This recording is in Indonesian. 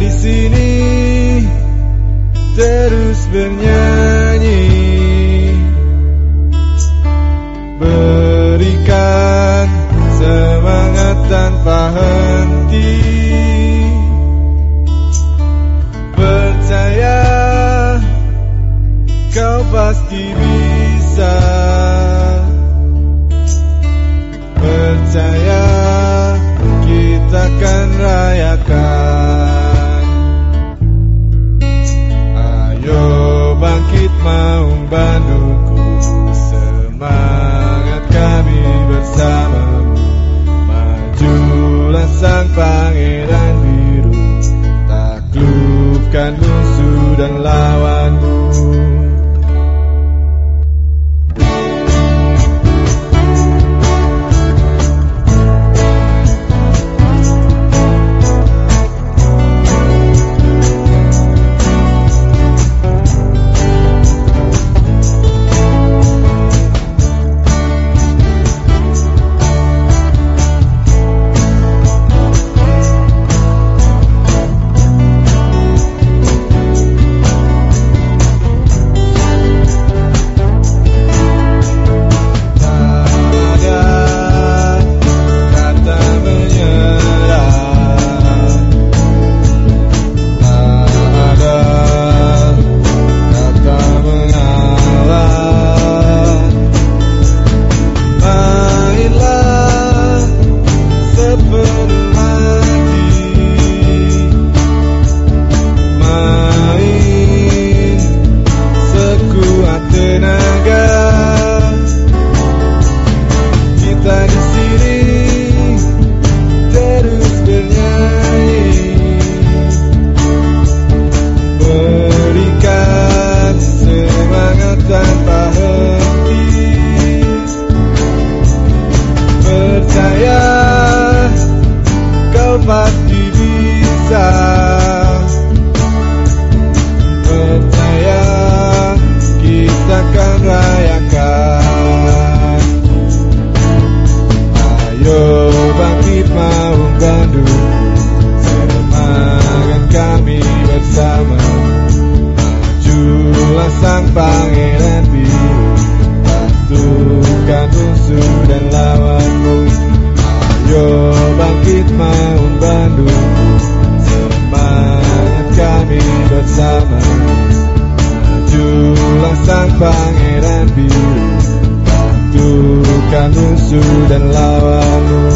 di sini terus bernyanyi. Berikan semangat tanpa henti. Percaya kau pasti bisa. Taklukkan musuh dan lawanmu bangkit maung Bandung Semangat kami bersama. Majulah sang pangeran biru. Pasukan musuh dan lawanmu. Ayo bangkit maung Bandung Semangat kami bersama. Majulah sang pangeran biru. Tukan musuh dan lawan